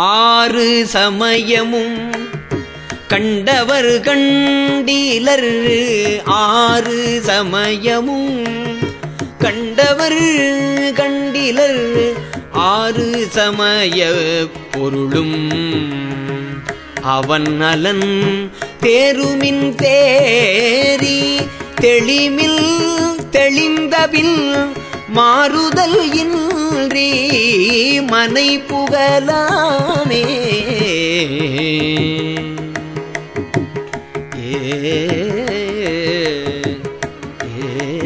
ஆறு சமயமும் கண்டவர் கண்டீலர். ஆறு சமயமும் கண்டவர் கண்டிலர். ஆறு சமய பொருளும் அவன் நலன் தேருமின் தேரி தெளிமில் தெளிந்தபில் மாறுதல் இன்றி மனை புகழாமே. ஏ ஏ